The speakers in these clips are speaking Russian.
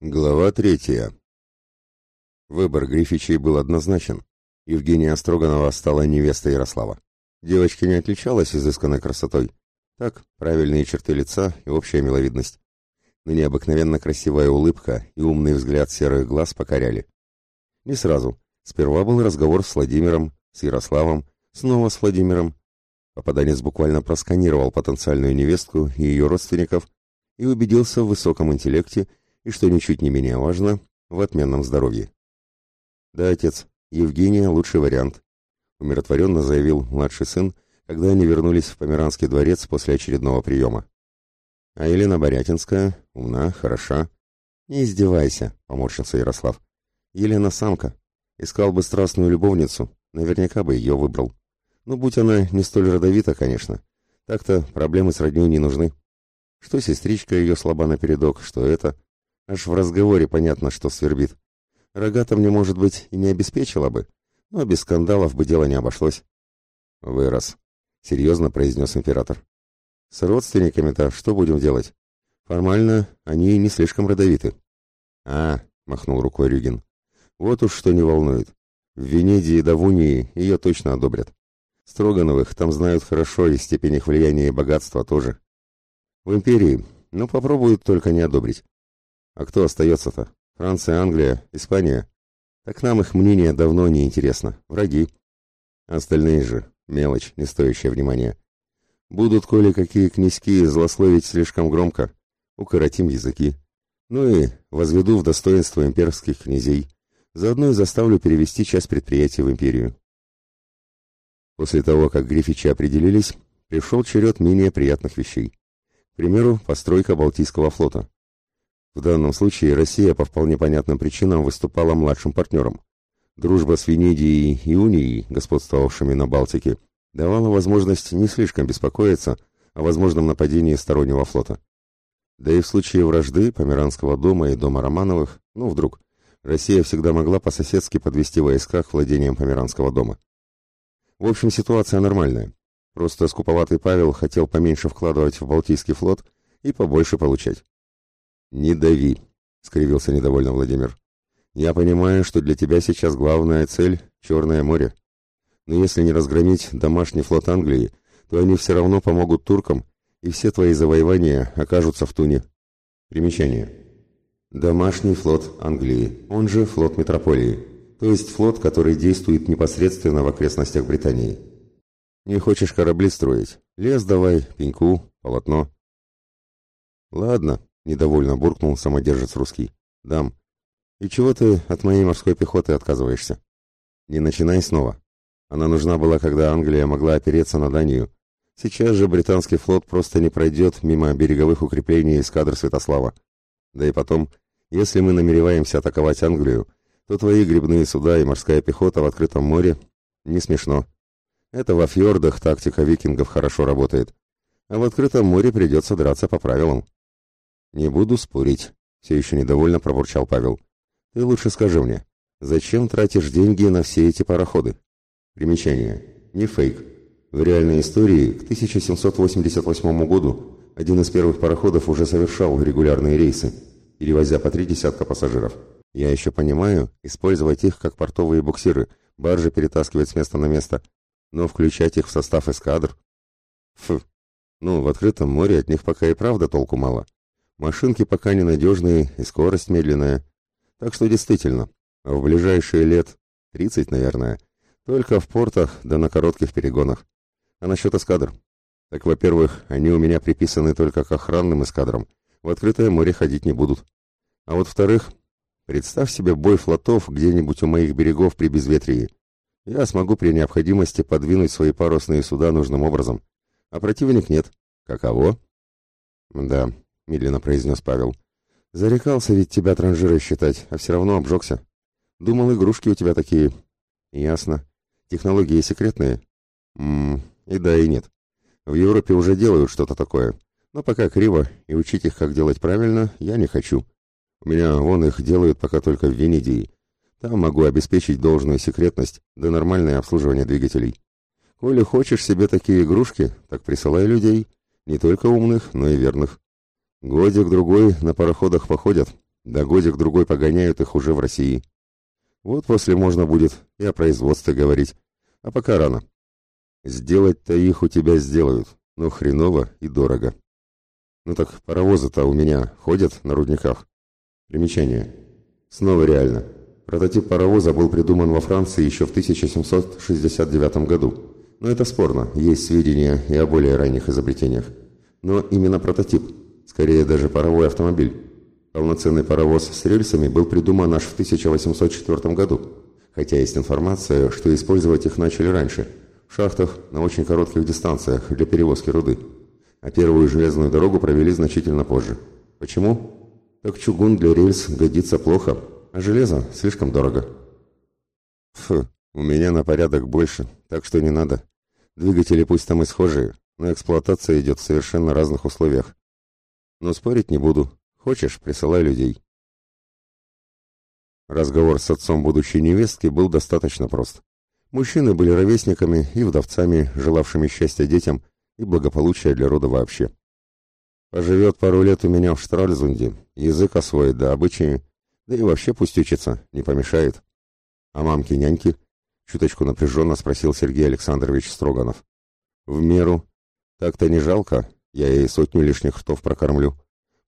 Глава третья. Выбор Грифичей был однозначен. Евгения Строганова стала невестой Ярослава. Девочка не отличалась изысканной красотой. Так, правильные черты лица и общая миловидность. Но необыкновенно красивая улыбка и умный взгляд серых глаз покоряли. Не сразу. Сперва был разговор с Владимиром, с Ярославом, снова с Владимиром. Попаданец буквально просканировал потенциальную невестку и ее родственников и убедился в высоком интеллекте и, что ничуть не менее важно, в отменном здоровье. «Да, отец, Евгения – лучший вариант», – умиротворенно заявил младший сын, когда они вернулись в Померанский дворец после очередного приема. «А Елена Борятинская умна, хороша». «Не издевайся», – поморщился Ярослав. «Елена самка. Искал бы страстную любовницу, наверняка бы ее выбрал. Ну, будь она не столь родовита, конечно. Так-то проблемы с родней не нужны. Что сестричка ее слаба напередок, что это. Аж в разговоре понятно, что свербит. Рогата мне, может быть, и не обеспечила бы, но без скандалов бы дело не обошлось. Вырос, серьезно произнес император. С родственниками-то что будем делать? Формально они не слишком родовиты. А, махнул рукой Рюгин. Вот уж что не волнует. В Венедии да в Унии ее точно одобрят. Строгановых там знают хорошо и степень их влияния и богатства тоже. В империи, ну попробуют только не одобрить. А кто остается-то? Франция, Англия, Испания? Так нам их мнение давно не интересно. Враги. Остальные же мелочь, не стоящая внимания. Будут коли какие князьки злословить слишком громко, укоротим языки. Ну и возведу в достоинство имперских князей. Заодно и заставлю перевести часть предприятий в империю. После того, как Грифичи определились, пришел черед менее приятных вещей. К примеру, постройка Балтийского флота. В данном случае Россия по вполне понятным причинам выступала младшим партнером. Дружба с Венедией и Унией, господствовавшими на Балтике, давала возможность не слишком беспокоиться о возможном нападении стороннего флота. Да и в случае вражды Померанского дома и дома Романовых, ну вдруг, Россия всегда могла по-соседски подвести войска к владениям Померанского дома. В общем, ситуация нормальная. Просто скуповатый Павел хотел поменьше вкладывать в Балтийский флот и побольше получать. «Не дави», — скривился недовольно Владимир. «Я понимаю, что для тебя сейчас главная цель — Черное море. Но если не разгромить домашний флот Англии, то они все равно помогут туркам, и все твои завоевания окажутся в Туне». Примечание. Домашний флот Англии, он же флот метрополии, то есть флот, который действует непосредственно в окрестностях Британии. Не хочешь корабли строить? Лес давай, пеньку, полотно. Ладно, Недовольно буркнул самодержец русский. Дам. И чего ты от моей морской пехоты отказываешься? Не начинай снова. Она нужна была, когда Англия могла опереться на Данию. Сейчас же британский флот просто не пройдет мимо береговых укреплений эскадр Святослава. Да и потом, если мы намереваемся атаковать Англию, то твои грибные суда и морская пехота в открытом море не смешно. Это во фьордах тактика викингов хорошо работает. А в открытом море придется драться по правилам. «Не буду спорить», — все еще недовольно пробурчал Павел. «Ты лучше скажи мне, зачем тратишь деньги на все эти пароходы?» Примечание. Не фейк. В реальной истории к 1788 году один из первых пароходов уже совершал регулярные рейсы, перевозя по три десятка пассажиров. Я еще понимаю, использовать их как портовые буксиры, баржи перетаскивать с места на место, но включать их в состав эскадр... Фу. Ну, в открытом море от них пока и правда толку мало. Машинки пока ненадежные и скорость медленная. Так что действительно, в ближайшие лет 30, наверное, только в портах да на коротких перегонах. А насчет эскадр? Так, во-первых, они у меня приписаны только к охранным эскадрам. В открытое море ходить не будут. А вот вторых, представь себе бой флотов где-нибудь у моих берегов при безветрии. Я смогу при необходимости подвинуть свои парусные суда нужным образом. А противник нет. Каково? Да, медленно произнес Павел. Зарекался ведь тебя транжирой считать, а все равно обжегся. Думал, игрушки у тебя такие. Ясно. Технологии секретные? Ммм, и да, и нет. В Европе уже делают что-то такое. Но пока криво, и учить их, как делать правильно, я не хочу. У меня вон их делают пока только в Венедии. Там могу обеспечить должную секретность, да нормальное обслуживание двигателей. Коли хочешь себе такие игрушки, так присылай людей, не только умных, но и верных. Годик-другой на пароходах походят, Да годик-другой погоняют их уже в России. Вот после можно будет и о производстве говорить. А пока рано. Сделать-то их у тебя сделают, но хреново и дорого. Ну так паровозы-то у меня ходят на рудниках. Примечание. Снова реально. Прототип паровоза был придуман во Франции еще в 1769 году. Но это спорно, есть сведения и о более ранних изобретениях. Но именно прототип, скорее даже паровой автомобиль. Полноценный паровоз с рельсами был придуман аж в 1804 году, хотя есть информация, что использовать их начали раньше, в шахтах на очень коротких дистанциях для перевозки руды. А первую железную дорогу провели значительно позже. Почему? Так чугун для рельс годится плохо, а железо слишком дорого. Фу, у меня на порядок больше, так что не надо. Двигатели пусть там и схожие, но эксплуатация идет в совершенно разных условиях. Но спорить не буду. Хочешь, присылай людей. Разговор с отцом будущей невестки был достаточно прост. Мужчины были ровесниками и вдовцами, желавшими счастья детям и благополучия для рода вообще. Поживет пару лет у меня в Штральзунде, язык освоит да обычаи, да и вообще пусть учится, не помешает. А мамки-няньки? Чуточку напряженно спросил Сергей Александрович Строганов. В меру. Так-то не жалко, я ей сотню лишних ртов прокормлю.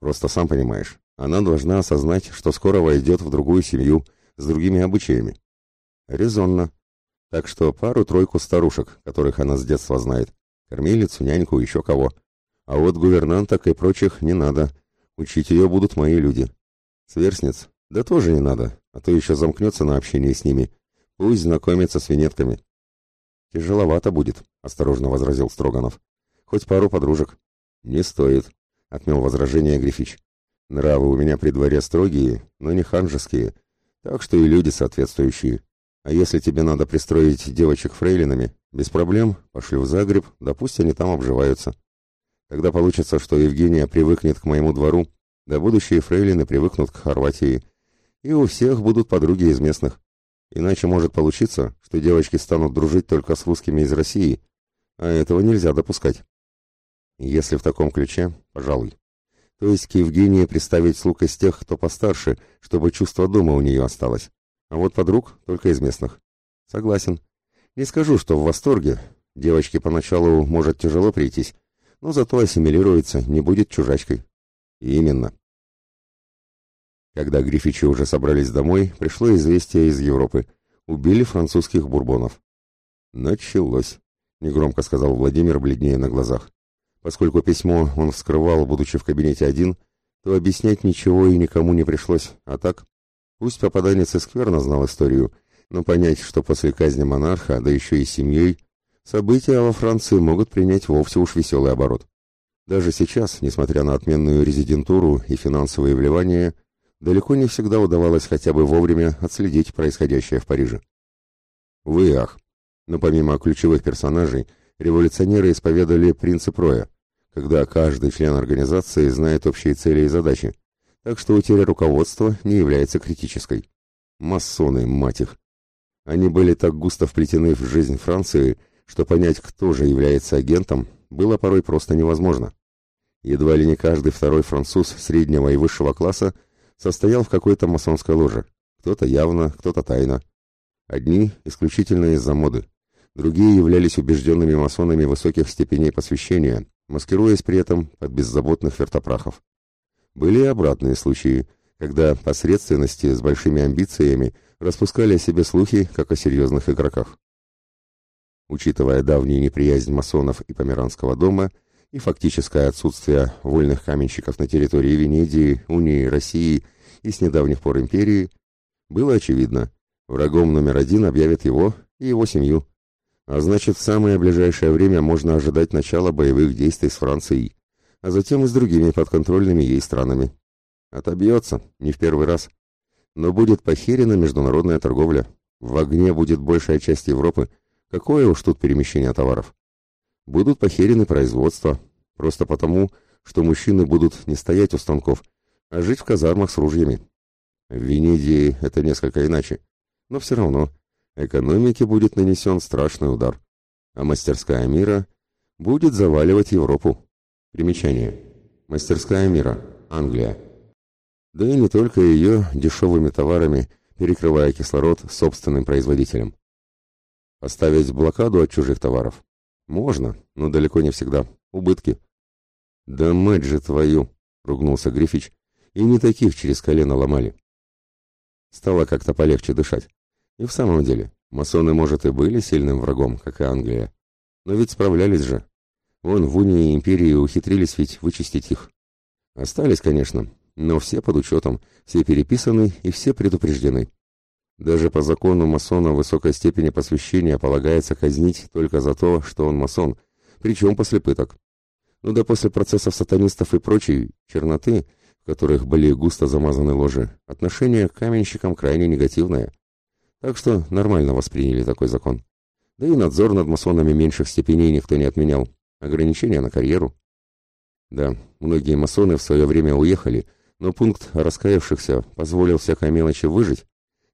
Просто сам понимаешь, она должна осознать, что скоро войдет в другую семью, с другими обычаями. Резонно. Так что пару-тройку старушек, которых она с детства знает. Кормилицу, няньку, еще кого. А вот гувернанток и прочих не надо. Учить ее будут мои люди. Сверстниц? Да тоже не надо, а то еще замкнется на общении с ними. Пусть знакомится с винетками. Тяжеловато будет, осторожно возразил Строганов. Хоть пару подружек. Не стоит, отмел возражение Грифич. Нравы у меня при дворе строгие, но не ханжеские, так что и люди соответствующие. А если тебе надо пристроить девочек фрейлинами, без проблем, пошли в Загреб, да пусть они там обживаются. Тогда получится, что Евгения привыкнет к моему двору, да будущие фрейлины привыкнут к Хорватии, и у всех будут подруги из местных. Иначе может получиться, что девочки станут дружить только с русскими из России, а этого нельзя допускать. Если в таком ключе, пожалуй. То есть к Евгении представить слуг из тех, кто постарше, чтобы чувство дома у нее осталось. А вот подруг только из местных. Согласен. Не скажу, что в восторге. Девочке поначалу может тяжело прийтись, но зато ассимилируется, не будет чужачкой. Именно. Когда Грифичи уже собрались домой, пришло известие из Европы. Убили французских бурбонов. Началось, негромко сказал Владимир, бледнее на глазах. Поскольку письмо он вскрывал, будучи в кабинете один, то объяснять ничего и никому не пришлось, а так Пусть попаданец и скверно знал историю, но понять, что после казни монарха, да еще и семьей, события во Франции могут принять вовсе уж веселый оборот. Даже сейчас, несмотря на отменную резидентуру и финансовые вливания, далеко не всегда удавалось хотя бы вовремя отследить происходящее в Париже. Вы ах, но помимо ключевых персонажей, революционеры исповедовали принцип Роя, когда каждый член организации знает общие цели и задачи, так что утеря руководства не является критической. Масоны, мать их! Они были так густо вплетены в жизнь Франции, что понять, кто же является агентом, было порой просто невозможно. Едва ли не каждый второй француз среднего и высшего класса состоял в какой-то масонской ложе. Кто-то явно, кто-то тайно. Одни исключительно из-за моды, другие являлись убежденными масонами высоких степеней посвящения, маскируясь при этом под беззаботных вертопрахов. Были и обратные случаи, когда посредственности с большими амбициями распускали о себе слухи, как о серьезных игроках. Учитывая давнюю неприязнь масонов и Померанского дома и фактическое отсутствие вольных каменщиков на территории Венедии, Унии, России и с недавних пор империи, было очевидно, врагом номер один объявят его и его семью. А значит, в самое ближайшее время можно ожидать начала боевых действий с Францией, а затем и с другими подконтрольными ей странами. Отобьется, не в первый раз. Но будет похерена международная торговля. В огне будет большая часть Европы. Какое уж тут перемещение товаров. Будут похерены производства. Просто потому, что мужчины будут не стоять у станков, а жить в казармах с ружьями. В Венедии это несколько иначе. Но все равно экономике будет нанесен страшный удар. А мастерская мира будет заваливать Европу. Примечание. Мастерская мира. Англия. да и не только ее дешевыми товарами, перекрывая кислород собственным производителем. Поставить блокаду от чужих товаров? Можно, но далеко не всегда. Убытки. Да мать же твою, ругнулся Грифич, и не таких через колено ломали. Стало как-то полегче дышать. И в самом деле, масоны, может, и были сильным врагом, как и Англия. Но ведь справлялись же. Вон в унии империи ухитрились ведь вычистить их. Остались, конечно, но все под учетом, все переписаны и все предупреждены. Даже по закону масона высокой степени посвящения полагается казнить только за то, что он масон, причем после пыток. Ну да после процессов сатанистов и прочей черноты, в которых были густо замазаны ложи, отношение к каменщикам крайне негативное. Так что нормально восприняли такой закон. Да и надзор над масонами меньших степеней никто не отменял. Ограничения на карьеру. Да, многие масоны в свое время уехали, но пункт раскаявшихся позволил всякой мелочи выжить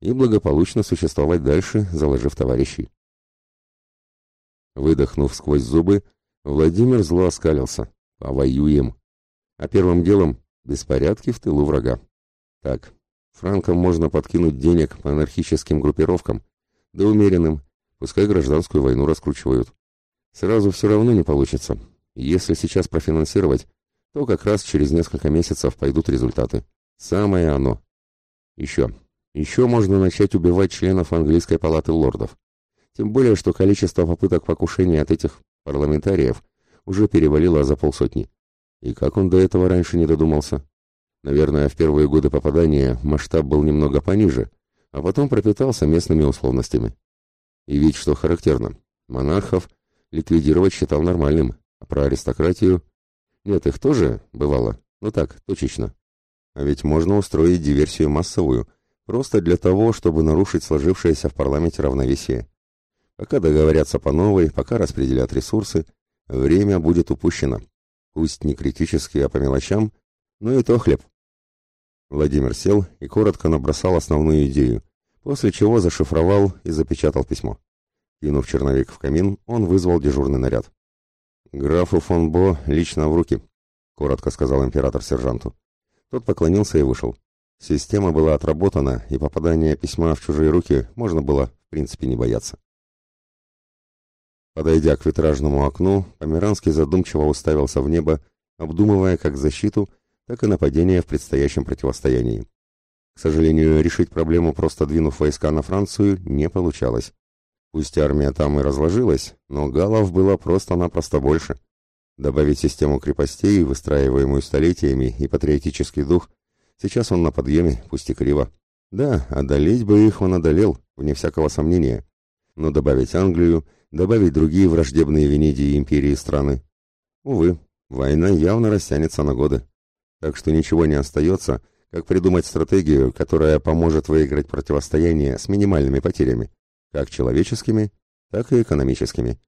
и благополучно существовать дальше, заложив товарищей. Выдохнув сквозь зубы, Владимир зло оскалился. Повоюем. А первым делом беспорядки в тылу врага. Так, франкам можно подкинуть денег по анархическим группировкам, да умеренным, пускай гражданскую войну раскручивают. Сразу все равно не получится. Если сейчас профинансировать, то как раз через несколько месяцев пойдут результаты. Самое оно. Еще. Еще можно начать убивать членов английской палаты лордов. Тем более, что количество попыток покушения от этих парламентариев уже перевалило за полсотни. И как он до этого раньше не додумался? Наверное, в первые годы попадания масштаб был немного пониже, а потом пропитался местными условностями. И ведь что характерно, монархов ликвидировать считал нормальным, а про аристократию... Нет, их тоже бывало, но так, точечно. А ведь можно устроить диверсию массовую, просто для того, чтобы нарушить сложившееся в парламенте равновесие. Пока договорятся по новой, пока распределят ресурсы, время будет упущено. Пусть не критически, а по мелочам, но и то хлеб. Владимир сел и коротко набросал основную идею, после чего зашифровал и запечатал письмо. Кинув черновик в камин, он вызвал дежурный наряд. «Графу фон Бо лично в руки», — коротко сказал император сержанту. Тот поклонился и вышел. Система была отработана, и попадание письма в чужие руки можно было, в принципе, не бояться. Подойдя к витражному окну, Померанский задумчиво уставился в небо, обдумывая как защиту, так и нападение в предстоящем противостоянии. К сожалению, решить проблему, просто двинув войска на Францию, не получалось. Пусть армия там и разложилась, но галов было просто-напросто больше. Добавить систему крепостей, выстраиваемую столетиями, и патриотический дух, сейчас он на подъеме, пусть и криво. Да, одолеть бы их он одолел, вне всякого сомнения. Но добавить Англию, добавить другие враждебные Венедии империи страны. Увы, война явно растянется на годы. Так что ничего не остается, как придумать стратегию, которая поможет выиграть противостояние с минимальными потерями как человеческими, так и экономическими.